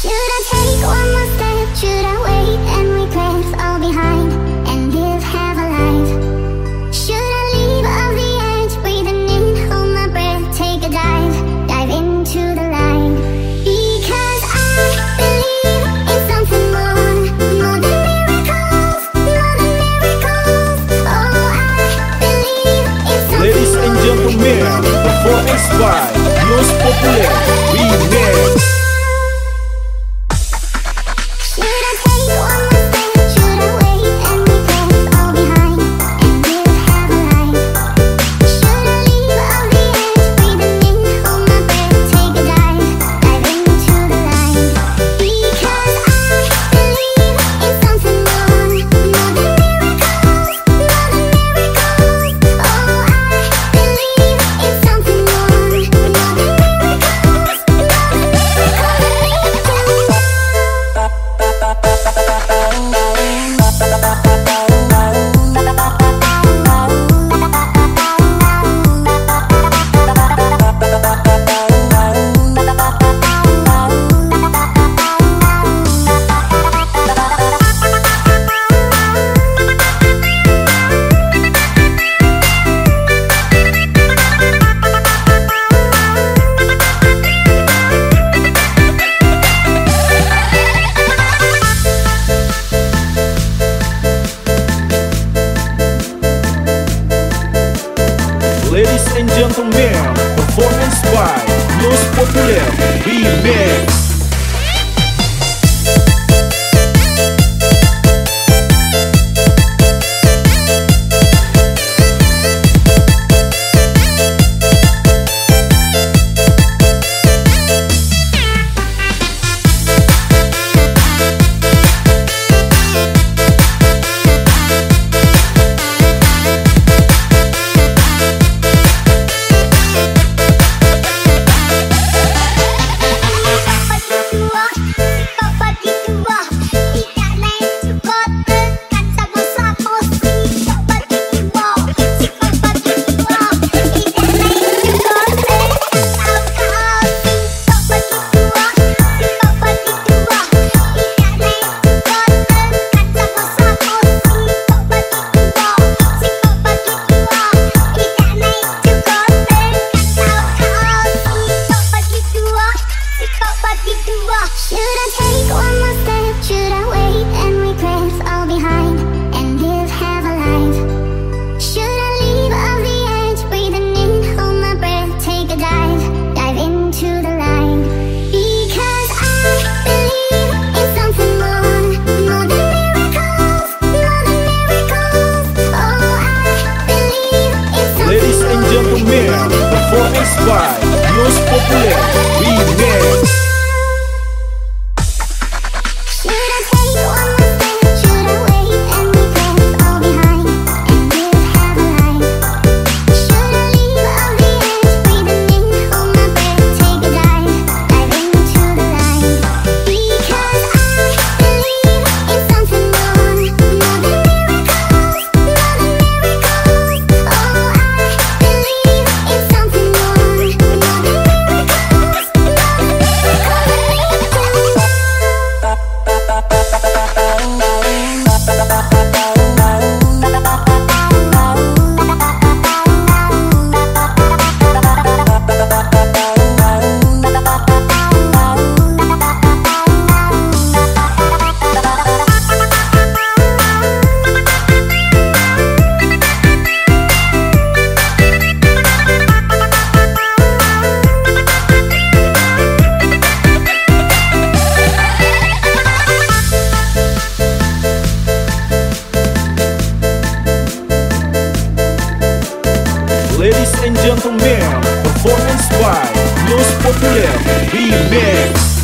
You don't take one more. Los populares. remix. This is why gentlemen, performance by Los Popular Remix.